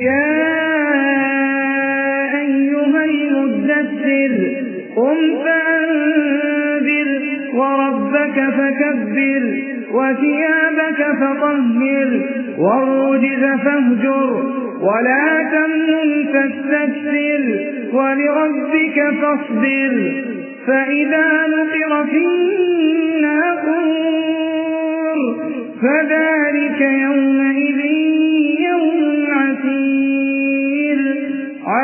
يا أيها المدثر قم فأنذر وربك فكبر وثيابك فطهر والرجز فاهجر ولا تمن تستكثر ولربك فاصبر فإذا نقر في الناقور فذلك يومئذ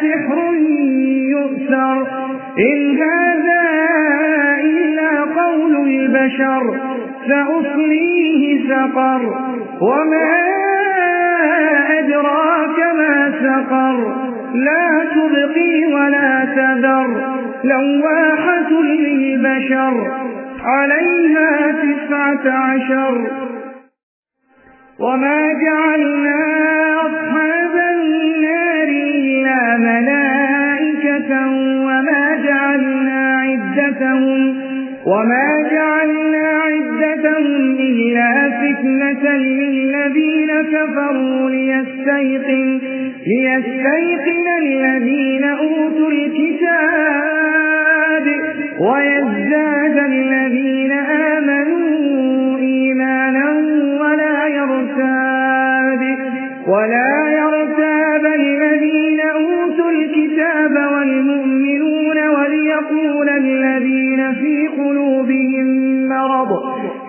سحر يؤثر. إن هذا إلا قول البشر سأصليه سقر. وما أدراك ما سقر. لا تبقي ولا تذر. لواحة للبشر عليها تسعة عشر. وما جعلنا وما جعلنا عدتهم إلا فتنة للذين كفروا ليستيقن, ليستيقن الذين أوتوا الكتاب ويزداد الذين آمنوا إيمانا ولا يرتاب ولا يرتاب الذين أوتوا الكتاب والمؤمنون وليقول الذين في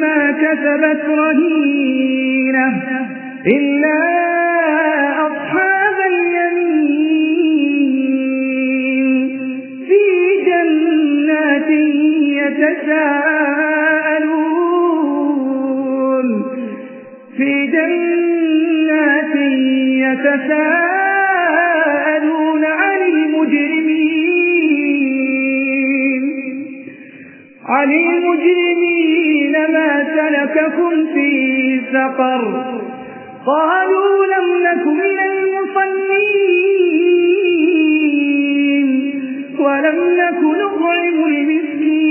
بما كسبت رهينة إلا أصحاب اليمين في جنات يتساءلون في جنات يتساءلون عن المجرمين المجرمين سلككم في سقر. قالوا لم نك من المصلين ولم نك نطعم المسكين.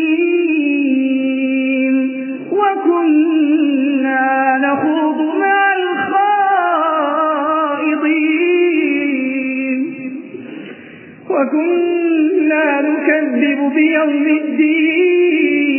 وكنا نخوض مع الخائضين. وكنا نكذب بيوم الدين.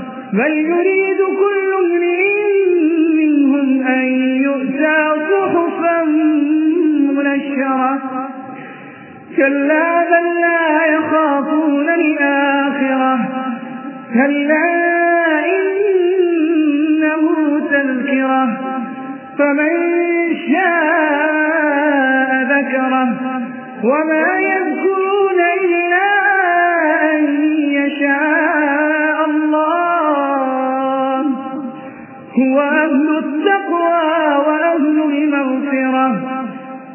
بل يريد كل امرئ منهم أن يؤتى صحفا منشرة. كلا بل لا يخافون الآخرة. كلا إنه تذكرة. فمن شاء ذكره. وما